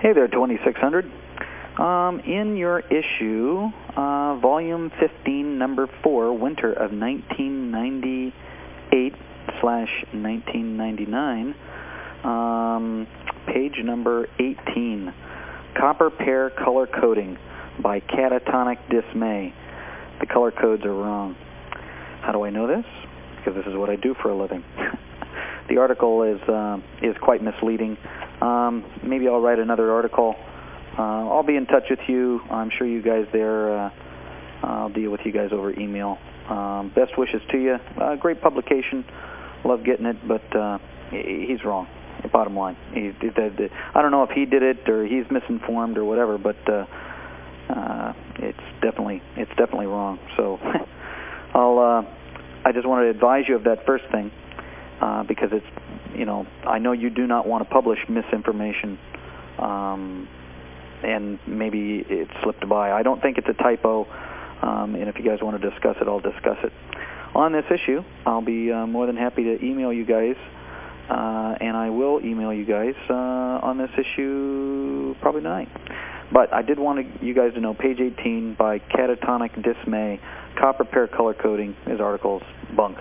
Hey there, 2600. Um, in your issue, uh, volume 15, number 4, winter of 1998 slash 1999, um, page number 18, Copper Pair Color Coding by Catatonic Dismay. The color codes are wrong. How do I know this? Because this is what I do for a living. the article is, uh, is quite misleading. Um, maybe I'll write another article. Uh, I'll be in touch with you. I'm sure you guys there, uh, I'll deal with you guys over email. Um, best wishes to you. Uh, great publication. Love getting it, but uh, he's wrong. Bottom line, he, I don't know if he did it or he's misinformed or whatever, but uh, uh, it's definitely it's definitely wrong. So I'll uh, I just wanted to advise you of that first thing uh, because it's you know, I know you do not want to publish misinformation, um, and maybe it slipped by. I don't think it's a typo, um, and if you guys want to discuss it, I'll discuss it. On this issue, I'll be uh, more than happy to email you guys, uh, and I will email you guys uh, on this issue probably tonight. But I did want you guys to know page 18 by Catatonic Dismay, copper pair color coding, his article's bunk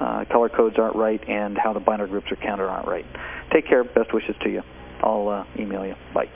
uh, color codes aren't right, and how the binder groups are counted aren't right. Take care. Best wishes to you. I'll uh, email you. Bye.